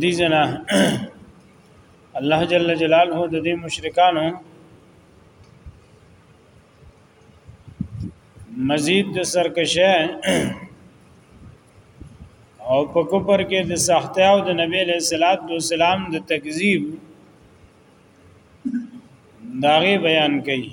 دي جنا الله جل جلاله د دې مشرکانو مزید د سرکشه او په کوپر کې د سختي او د نبی له صلوات و سلام د تکذیب داغه بیان کړي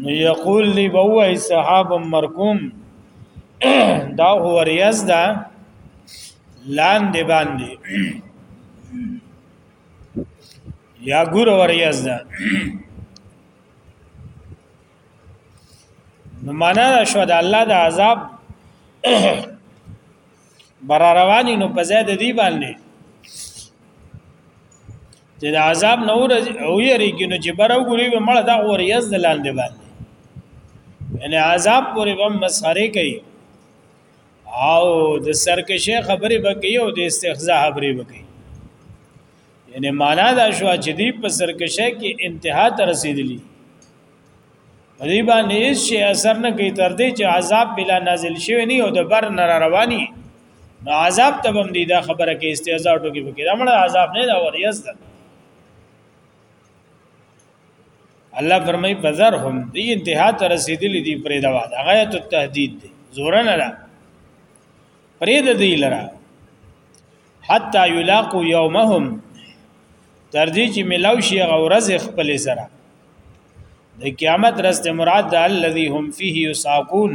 نو یقول لی بوای صحاب مرکوم دا هو ریاض دا لاندې باندې یا ګور وریاز ده نو معنا شو د الله د عذاب بر رواني نو په زیاد دی باندې چې د عذاب نه ویریږي نو چې بر وګوري به مړه دا وریز د لاندې باندې یعنی عذاب پورې به مسخره کوي او د سرکشه خبرې وکي او د استخزاء خبرې وکي یعنی معنا دا شو چې دی په سرکشه کې انتها ته رسیدلی دې باندې هیڅ شي اثر نه کوي تر دې چې عذاب بلا نازل شوی نه او د بر نه رواني نو عذاب ته هم دی دا خبره کې استهزاء ټوکی وکړي دا مړه عذاب نه دا وریاض ده الله فرمای فزر هم دی انتها ته رسیدلې دی پرې دا واده غایت التهدید دی زور نه را پرې د دی لرا حتا یلاقو یومهم تر دې چې ملاو شي غورز خپل سره د قیامت رست مراد د الذی هم فيه یساقون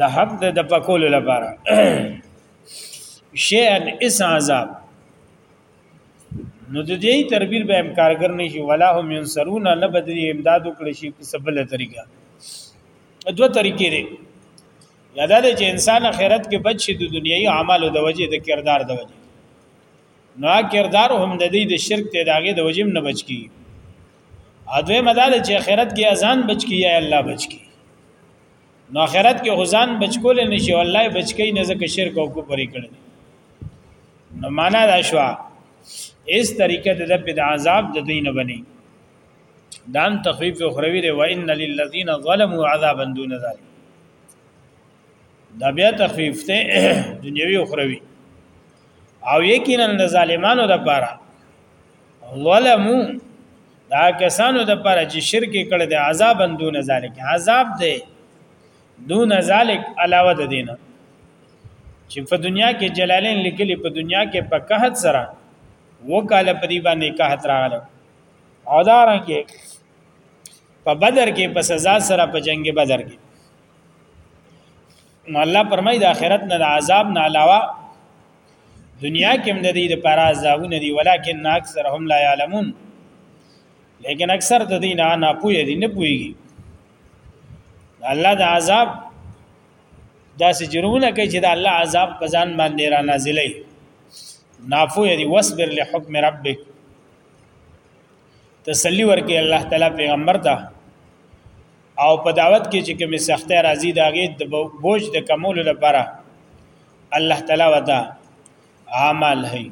د حق د دپکولو لپاره شیئن اس عذاب نو د دې تربیر به امکارګر نشي ولا هم ينصرون نه بدلی امداد وکړي شي په سبل طریقه دوه طریقې دي یاده ده چې انسان آخرت کې بچ شي د دنیوي اعمالو د وجې د کردار د وجې نو کردار هم د دې د شرک ته داغه د وجې نه بچ کی اځه مدار چې آخرت کې اذان بچ کی یا الله بچ کی نو آخرت کې حزان بچکول نه شي والله بچکی نه ځکه شرک او کفر کړي نو معنا دا شو اس طریقه د رب د عذاب د دین بني دام تخفیف اخروی دی و ان للذین ظلموا عذابا دون ذلک دا بیا تخفیف ته دنیوي اخروی او یقینا د ظالمانو لپاره ولمو دا کسانو د پر چې شرک کړه د عذاب دون ذالک عذاب دی دون ذالک علاوه د دینه چې په دنیا کې جلالین لیکلي په دنیا کې په قحط سره وکاله په دې باندې قحط راغله او دا رنګه په بدر کې په سزا سره په جنگ بدر کې نو الله پرمای د آخرت نه د عذاب نه علاوه دنیا کې هم د دې لپاره عذابونه دي ولیکن اکثرهم لا يعلمون لیکن اکثر د دین نه پوهې دي نه پوهېږي الله د عذاب داسې جرمونه کوي چې د الله عذاب په ځان باندې را نازلې نافو یې وصبر لحکم ربک تسلی ورکې الله تعالی پیغمبر ته او په دعوت کې چې کومې سختۍ راځي د هغې د بوج د کمولو لپاره الله تعالی ودا عمل هي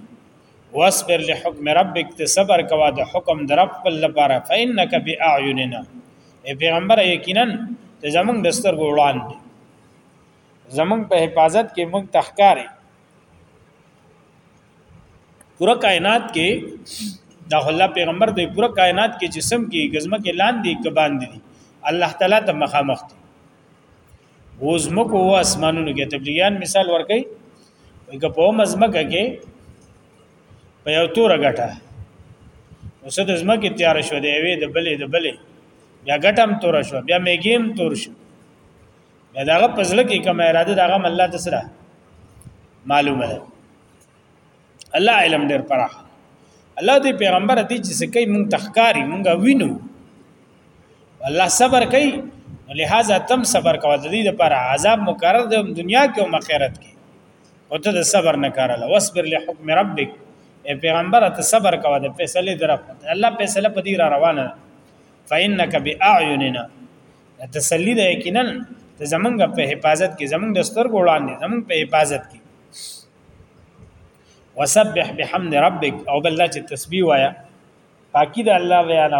واصبر لحکم ربک ته صبر کوا د حکم در خپل لپاره فإنک بأعیننا ای پیغمبر یقینا ته زمونږ د سترګو وړاندې زمونږ په حفاظت کې مونږ تخکارې پوره کائنات کې دا الله پیغمبر دی پوره کائنات کې جسم کې غزمه کې لاندې کې باندې دي الله تعالی ته مخامخ دي وزمه کو اسمانونو کې تبلیغیان مثال ورکړي وګه په مزمکه کې په یو تور غټه اوس د زمکه تیار شو دی وی د بلې د بلې بیا غټم تور شو بیا میګیم تور شو یا داغه پزله کې کوم اراده داغه الله ته سره معلومه ده الله علم ډیر پراخ الله دې پیغمبر دې چې سکه مونږ تخکاری مونږ وینو الله صبر کوي لہذا تم صبر کوه د دې لپاره عذاب مقرر دی دنیا کې او آخرت کې او ته د صبر نه کار له واصبر لحکم ربک اے پیغمبر ته صبر کوه د فیصله درف الله فیصله په دې را روانه فإنك بأعيننا تسلی ده یقینا ته زمونږ په حفاظت کې زمونږ د سترګو وړاندې زمونږ په حفاظت کې وسبح بحمد ربک او بل چې تسبیح وایا پاکی د الله بیان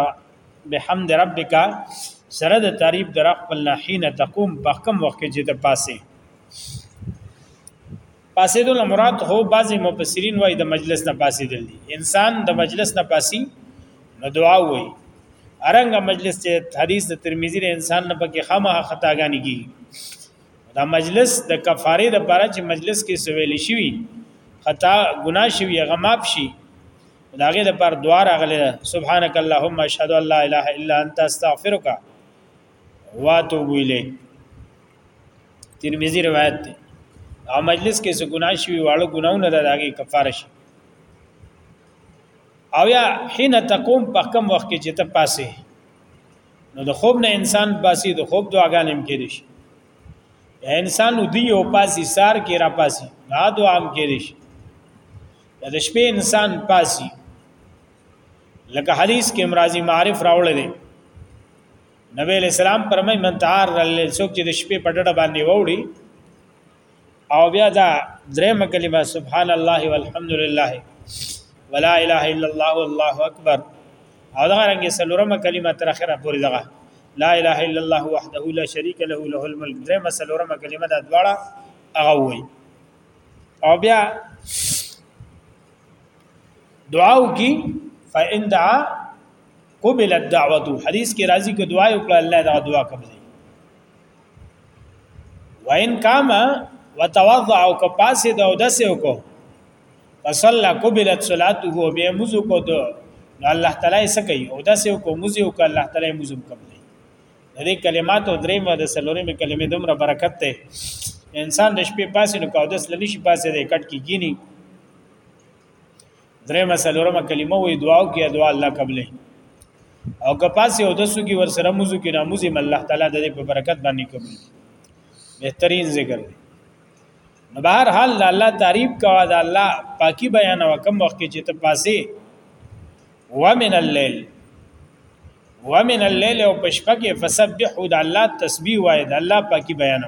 بحمد ربک سره د تعریف در خپل حين تقوم په کوم وخت کې چې ته پاسې پاسېدو نه مراد هو بعضی مفسرین وای د مجلس نه پاسېدل دي انسان د مجلس نه پاسي نو دعا وای ارنګ مجلس ته حدیث د ترمذی د انسان نه پکې خامه خطاګانی کی دا مجلس د کفاره د پاره چې مجلس کې سویل شي خطا ګناه شي هغه معاف شي داغه د پر دوار اغله سبحانك اللهم اشهد ان لا اله الا انت استغفرك واتو ویلې ترمذی روایت دی او مجلس کې څه ګناه شوی واړو ګناونه د هغه کفاره شي او یا حين تقوم په کم وخت کې چې ته پاسې نو د خوب نه انسان پاسې د خوب دعاګان هم کې دي شي انسان ودی او پاسې سار کې را پاسې دا دعا هم کې دي شي د شپې انسان پاسې لکه حدیث کې مرাজি معرف راوړل دي نبی علیہ السلام فرمای من تعار رل څوک چې د شپې په ډډه باندې ووري او بیا دا درېم کلمه سبحان الله والحمد لله ولا اله الا الله والله اکبر او دا رنګ سلورم کلمه تر اخره پورې دغه لا اله الا الله وحده لا شريك له له الملك درېم سلورم کلمه دا دواړه هغه وای او بیا دعاو کی فإن دعا قبل الدعوه حدیث کې راځي کې دعا وکړه الله دا دعا قبلې وان کاما وتوضع او که پاسې د او دسه وکړو فصلى قبلت صلاته به مزو کو دو نو الله تعالی یې سکي او دسه وکړو مزو کو الله تعالی مزو قبلې د دې کلماتو درې مې د سلورې مې کلمې دومره برکت ته انسان د شپې پاسې نو کو دس لنی شي پاسې د کټ کې گینی درې مسلورمه کلمه وې دعا او کې دعا الله قبلې او کپاس یو د سګي ور سره موزو کې ناموزي الله تعالی د دې په برکت باندې قبول بهترین ذکر دی نو بهر حال د الله تعریف کوا د الله پاکي بیان او کم وخت کې چې ته پاسې ومن الليل ومن الليل او پشپکه فسبحوا د الله تسبیح وای د الله پاکي بیان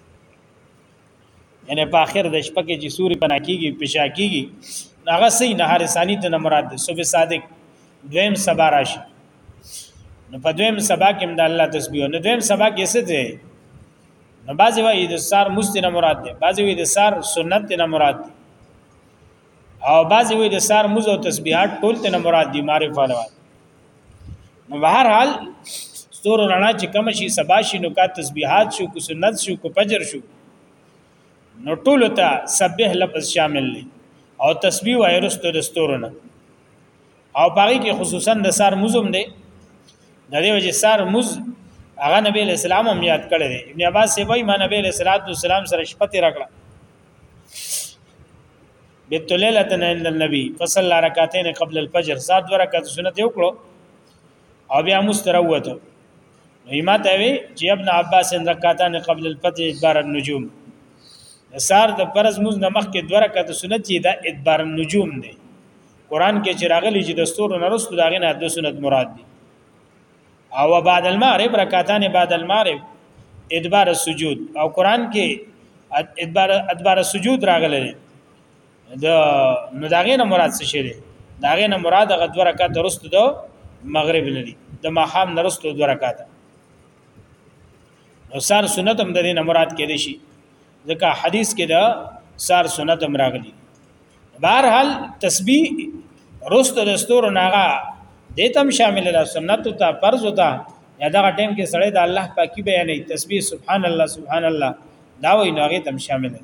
یعنی په اخر د شپه کې چې سوري پنا کیږي پشا کیږي هغه سي نهار ثانی ته مراد ده صبح صادق دویم سبا راشي نو په دویم سبا کې د الله تسبیح نو دویم سبا کې څه ده نو بعضی وایي د سار مستنه مراد ده بعضی وایي د سار سنت نه مراد ده او بعضی وایي د سار مز او تسبیحات ټول ته مراد دي معرفت نو بهر حال ستور رڼا چې کم شي سبا شي نو کا تسبيحات شو کو سنت شو کو فجر شو نو ټول ته سبح لفظ شامل دی او تسبیح وای رستو د ستورونه او باقي کې خصوصا د سار مزم دی د دې وجه سار مز هغه نبی اسلام هم یاد کړی دی ابن عباس سی وای ما نبی اسلام سره شپته راکړه بت ليله عند النبي فصلى ركعتين قبل الفجر سات دوه رکعات سنت یو کړو او بیا مستروته ایما ته وی چې ابن عباس رکعتان قبل الفجر ادبار النجوم سار د فرض موز نمخ کې دوه رکعات سنت چې دا ادبار النجوم دی قران کې چې راغلي چې د ستورو نرسو داغه نه د سنت مراد دي او بعد المغرب رکعتان بعد المغرب ادبار السجود او قران کې ادبار ادبار السجود راغلی د نو داغه نه مراد څه شری داغه نه مراد غ دوه رکعات درست دو مغرب نه دي د ماقام نرستو دوه رکعات نو سار سنت هم د دې نه مراد کې دي شي ځکه حدیث کې دا سار سنت هم راغلي بهر حال تسبیح رست د ستور ناغه د تم شامل را سنت ته فرض ته یا دا ټیم کې سړی د الله پاکي بیانې تسبیح سبحان الله سبحان الله دا وې ناغه تم شامل دی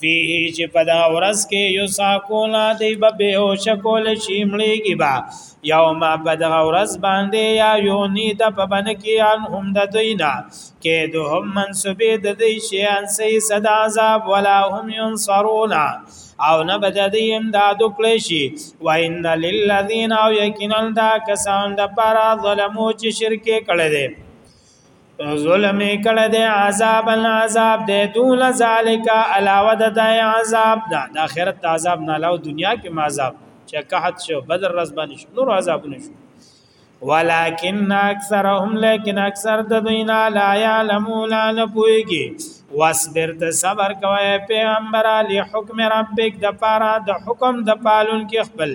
فيه چې په دا ورځ کې یو ساکولا دی به به او شکول شي مړیږي با یوم په دا ورځ باندې یا یونی د په بن کې ان هم د دوینا کې دوهم منسوبې د دې شي ان سي صدا عذاب ولا هم ينصرون او نه بد دې امداد کړی شي و ان للذین او یقینا دا کسان د پر ظلمو چې شرک کړي دي ظلم کړه دې عذاب العذاب دې دون ذالک علاوه د دای عذاب دا د آخرت عذاب نه علاوه دنیا کې ما عذاب چې قحط شو بدر رزبان شو نور عذاب نشو ولكن اکثرهم لیکن اکثر د دوینا لا یعلمون ان پویږي واصبر ته صبر کوي پیغمبر علی حکم ربک د پاره د حکم د پالون کې خپل